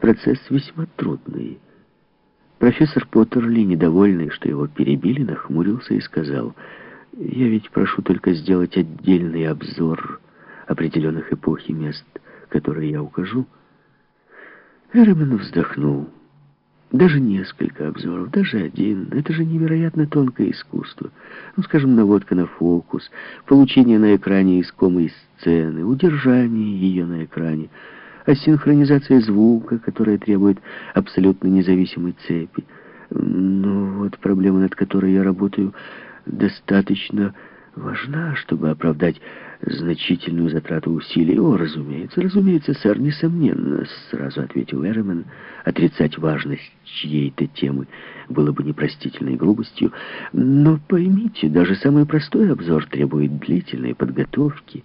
Процесс весьма трудный. Профессор Поттерли, недовольный, что его перебили, нахмурился и сказал, «Я ведь прошу только сделать отдельный обзор определенных эпох и мест, которые я укажу». Эремен вздохнул. Даже несколько обзоров, даже один. Это же невероятно тонкое искусство. Ну, скажем, наводка на фокус, получение на экране искомой сцены, удержание ее на экране, а синхронизация звука, которая требует абсолютно независимой цепи. Но вот проблема, над которой я работаю, достаточно важна, чтобы оправдать значительную затрату усилий. О, разумеется, разумеется, сэр, несомненно, сразу ответил Эрмен. Отрицать важность чьей-то темы было бы непростительной грубостью. Но поймите, даже самый простой обзор требует длительной подготовки.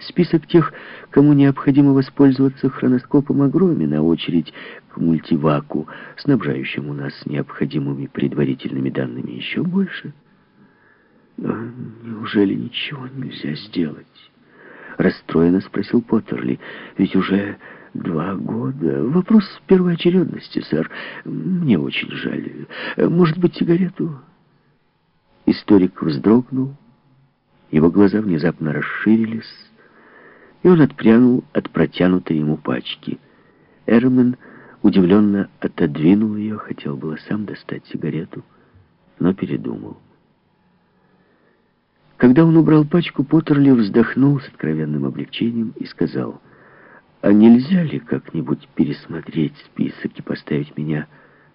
Список тех, кому необходимо воспользоваться хроноскопом, огромен, а очередь к мультиваку, снабжающему нас необходимыми предварительными данными, еще больше — но неужели ничего нельзя сделать? Расстроенно спросил Поттерли. Ведь уже два года. Вопрос первоочередности, сэр. Мне очень жаль. Может быть, сигарету? Историк вздрогнул. Его глаза внезапно расширились, и он отпрянул от протянутой ему пачки. Эрмен удивленно отодвинул ее, хотел было сам достать сигарету, но передумал. Когда он убрал пачку, Поттерли вздохнул с откровенным облегчением и сказал, «А нельзя ли как-нибудь пересмотреть список и поставить меня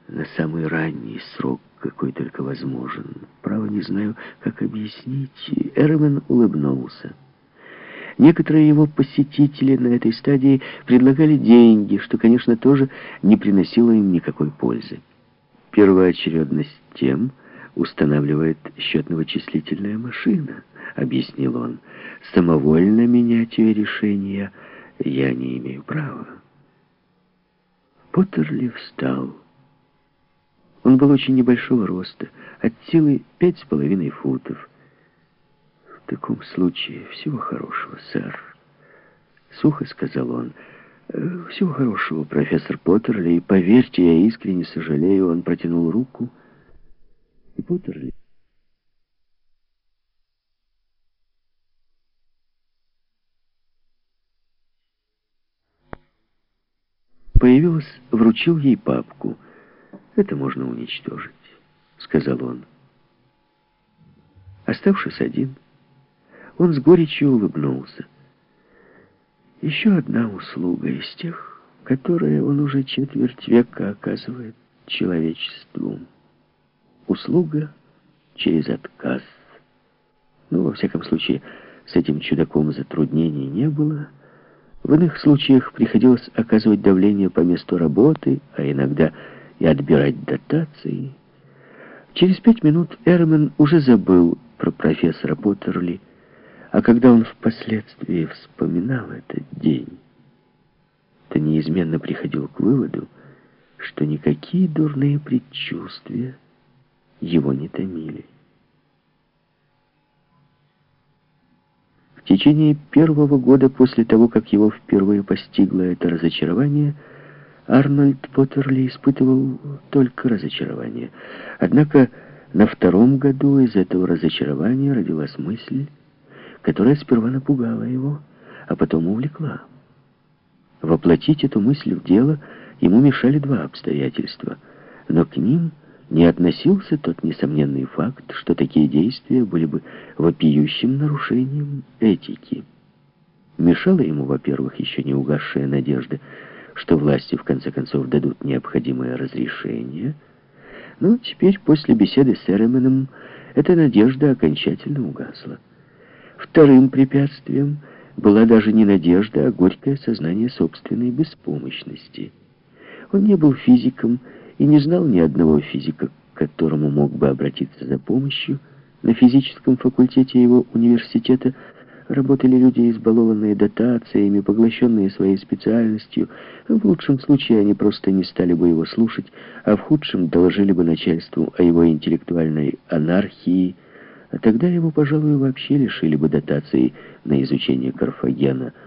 на самый ранний срок, какой только возможен? Право не знаю, как объяснить». Эрмен улыбнулся. Некоторые его посетители на этой стадии предлагали деньги, что, конечно, тоже не приносило им никакой пользы. Первоочередность тем, устанавливает счетно-вычислительная машина», — объяснил он. «Самовольно менять ее решения я не имею права». Поттерли встал. Он был очень небольшого роста, от силы пять с половиной футов. «В таком случае всего хорошего, сэр», — сухо сказал он. «Э, «Всего хорошего, профессор Поттерли, и поверьте, я искренне сожалею». Он протянул руку, — и Поттерли. Появилась, вручил ей папку. «Это можно уничтожить», — сказал он. Оставшись один, он с горечью улыбнулся. Еще одна услуга из тех, которые он уже четверть века оказывает человечеству. Услуга через отказ. Ну, во всяком случае, с этим чудаком затруднений не было. В иных случаях приходилось оказывать давление по месту работы, а иногда и отбирать дотации. Через пять минут Эрмен уже забыл про профессора Поттерли, а когда он впоследствии вспоминал этот день, то неизменно приходил к выводу, что никакие дурные предчувствия его не томили. В течение первого года после того, как его впервые постигло это разочарование, Арнольд Поттерли испытывал только разочарование. Однако на втором году из этого разочарования родилась мысль, которая сперва напугала его, а потом увлекла. Воплотить эту мысль в дело ему мешали два обстоятельства, но к ним не относился тот несомненный факт, что такие действия были бы вопиющим нарушением этики. Мешала ему, во-первых, еще не угасшая надежда, что власти в конце концов дадут необходимое разрешение, но теперь, после беседы с Эременом, эта надежда окончательно угасла. Вторым препятствием была даже не надежда, а горькое сознание собственной беспомощности. Он не был физиком, и не знал ни одного физика, к которому мог бы обратиться за помощью. На физическом факультете его университета работали люди, избалованные дотациями, поглощенные своей специальностью. В лучшем случае они просто не стали бы его слушать, а в худшем доложили бы начальству о его интеллектуальной анархии, а тогда его, пожалуй, вообще лишили бы дотации на изучение Карфагена –